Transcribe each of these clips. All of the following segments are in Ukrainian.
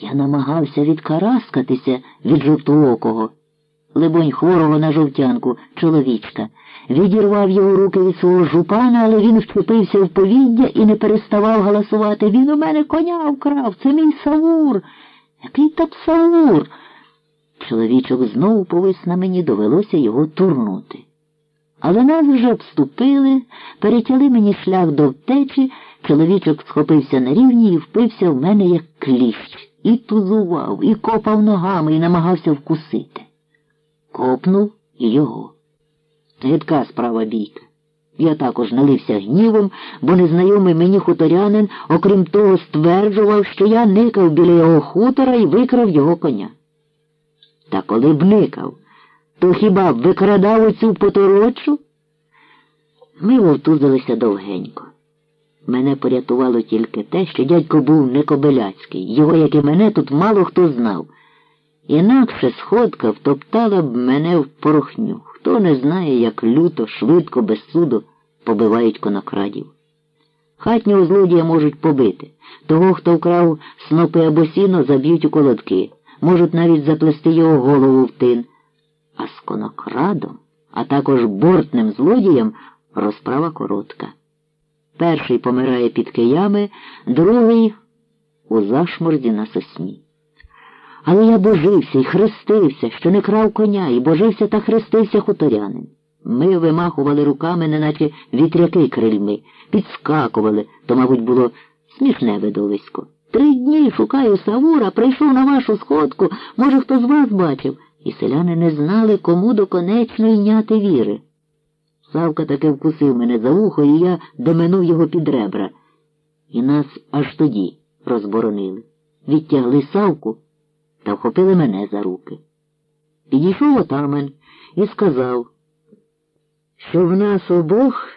Я намагався відкараскатися від жовтоокого, либонь хворого на жовтянку, чоловічка. Відірвав його руки від свого жупана, але він вчепився в повіддя і не переставав галасувати. Він у мене коня вкрав, це мій Савур. Який то Савур? Чоловічок знову повис на мені, довелося його турнути. Але нас вже обступили, перетяли мені шлях до втечі, чоловічок схопився на рівні і впився в мене, як кліщ, і тузував, і копав ногами, і намагався вкусити. Копнув і його. Гидка справа бійка. Я також налився гнівом, бо незнайомий мені хуторянин, окрім того, стверджував, що я никав біля його хутора і викрав його коня. Та коли б никав, то хіба б викрадав оцю поторочу? Ми вовтузилися довгенько. Мене порятувало тільки те, що дядько був не Кобиляцький. Його, як і мене, тут мало хто знав. Інакше сходка втоптала б мене в порохню. Хто не знає, як люто, швидко, без суду побивають конокрадів. Хатнього злодія можуть побити. Того, хто вкрав снопи або сіно, заб'ють у колодки, можуть навіть заплести його голову в тин. А з конокрадом, а також бортним злодієм розправа коротка. Перший помирає під киями, другий у зашморді на сосні. Але я божився і хрестився, що не крав коня, і божився та хрестився хуторянин. Ми вимахували руками, неначе вітряки крильми, підскакували, то, мабуть, було смішне видовисько. Три дні шукаю Савура, прийшов на вашу сходку, може, хто з вас бачив, і селяни не знали, кому доконечно йняти віри. Савка таки вкусив мене за вухо, і я доминув його під ребра. І нас аж тоді розборонили. Відтягли Савку та вхопили мене за руки. Підійшов отамен і сказав, що в нас обох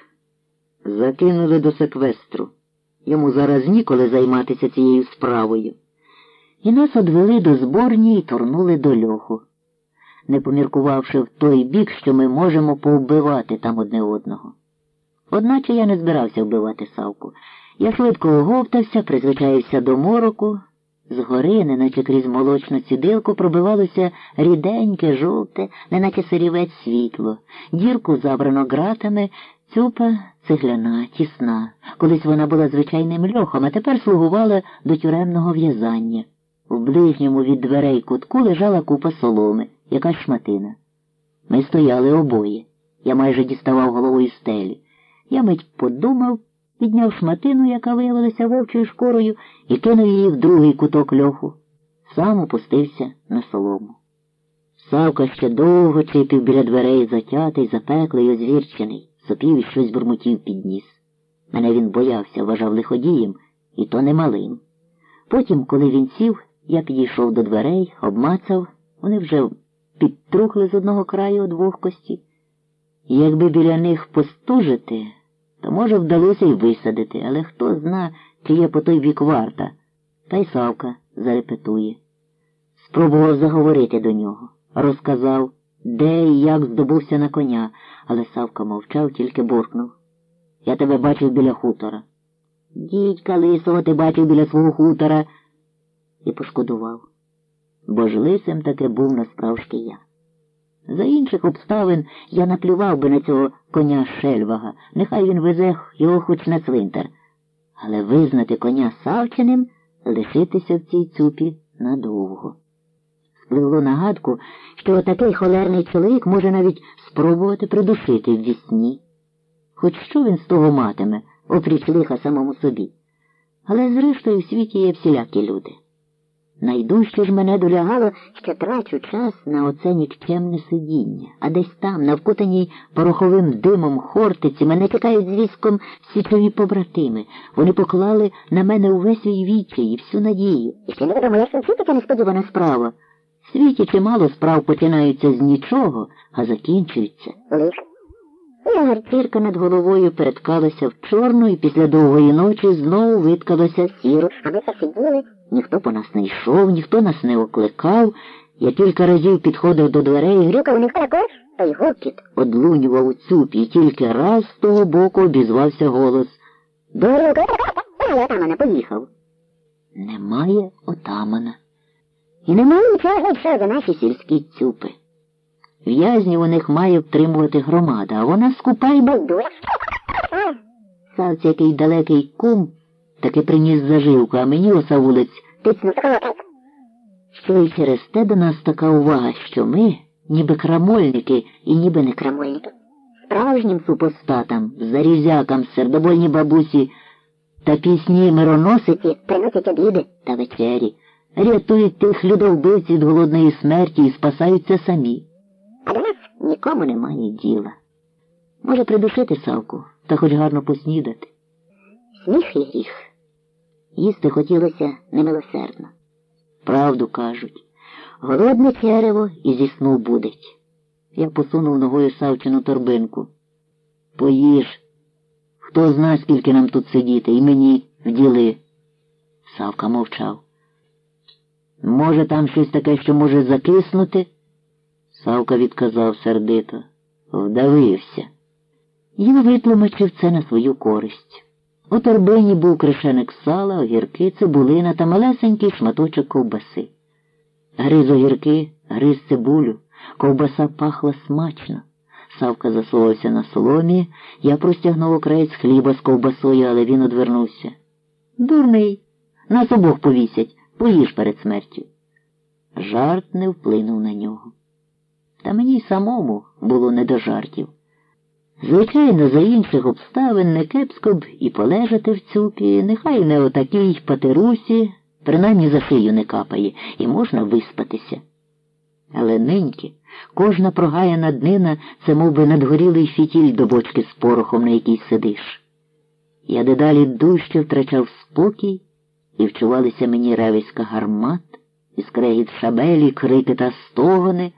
закинули до секвестру. Йому зараз ніколи займатися цією справою. І нас одвели до зборні і торнули до льоху, не поміркувавши в той бік, що ми можемо повбивати там одне одного. Одначе я не збирався вбивати Савку. Я швидко оговтався, призвичаївся до мороку. Згори, неначе крізь молочну цідилку, пробивалося ріденьке, жовте, неначе сирівець світло, дірку забрано ґратами, цюпа цегляна, тісна. Колись вона була звичайним льохом, а тепер слугувала до тюремного в'язання. В ближньому від дверей кутку лежала купа соломи, якась шматина. Ми стояли обоє. Я майже діставав головою стелі. Я мить подумав підняв шматину, яка виявилася вовчою шкурою, і кинув її в другий куток льоху. Сам опустився на солому. Савка ще довго чипів біля дверей, затятий, запеклий, озвірчений, сопів і щось бурмотів під ніс. Мене він боявся, вважав лиходієм, і то немалим. Потім, коли він сів, я підійшов до дверей, обмацав, вони вже підтрухли з одного краю двох кості. Якби біля них постужити, то, може, вдалося й висадити, але хто зна, чи є по той бік варта. Та й Савка зарепетує. Спробував заговорити до нього, розказав, де і як здобувся на коня, але Савка мовчав, тільки буркнув. Я тебе бачив біля хутора. Дідька лисого ти бачив біля свого хутора і пошкодував. Бо ж лисим таки був насправжки я. За інших обставин я наплював би на цього коня шельвага, нехай він везе його хоч на цвинтар. Але визнати коня Савчиним лишитися в цій цупі надовго. Спливло нагадку, що такий холерний чоловік може навіть спробувати придушити в вісні. Хоч що він з того матиме, опріч лиха самому собі. Але зрештою в світі є всілякі люди. Найдужче ж мене долягало, що трачу час на оце нікчемне сидіння, а десь там, на вкутаній пороховим димом хортиці, мене чекають з військом січові побратими. Вони поклали на мене увесь свій вічі і всю надію. І ще невідомо, як це така несподівана справа. В світі чимало справ починаються з нічого, а закінчуються. Лише. Гартірка над головою переткалася в чорну і після довгої ночі знову виткалася сіро. А ми сиділи. Ніхто по нас не йшов, ніхто нас не окликав. Я кілька разів підходив до дверей, грюкав ніхто також, та й гокіт одлунював у цупі, і тільки раз з того боку обізвався голос. До отамана поїхав. Немає отамана. І немає нічого все за наші сільські цюпи. В'язнів у них має втримувати громада, а вона скупа й байдура. Савці який далекий кум таки приніс заживку, а мені осавулець тицну Що й через те до нас така увага, що ми, ніби крамольники і ніби не крамольники. Справжнім супостатам, зарізякам, сердобольні бабусі та пісні мироносиці приносять обіди та вечері, рятують тих людовбивців від голодної смерті і спасаються самі. А до нас нікому немає діла. Може придушити Савку та хоч гарно поснідати. Сміх і гріх. Їсти хотілося немилосердно. Правду кажуть. Голодне черево і зі сну будить. Я посунув ногою Савчину торбинку. Поїж. Хто зна, скільки нам тут сидіти, і мені вділи. Савка мовчав. Може, там щось таке, що може закиснути? Савка відказав сердито. Вдавився. Я витлумачив це на свою користь. У торбині був кришеник сала, огірки, цибулина та малесенький шматочок ковбаси. Гриз огірки, гриз цибулю, ковбаса пахла смачно. Савка засовався на соломі, я простягнув окраєць хліба з ковбасою, але він одвернувся. Дурний, нас обох повісять, поїж перед смертю. Жарт не вплинув на нього. Та мені й самому було не до жартів. Звичайно, за інших обставин не кепсько б і полежати в цюпі, нехай не отакій патерусі, принаймні за шию не капає, і можна виспатися. Але ниньки кожна прогаяна днина це мов би, надгорілий фітіль до бочки з порохом, на якій сидиш. Я дедалі дужче втрачав спокій, і вчувалися мені ревиська гармат, і скрегіт шабелі, крики та стогони.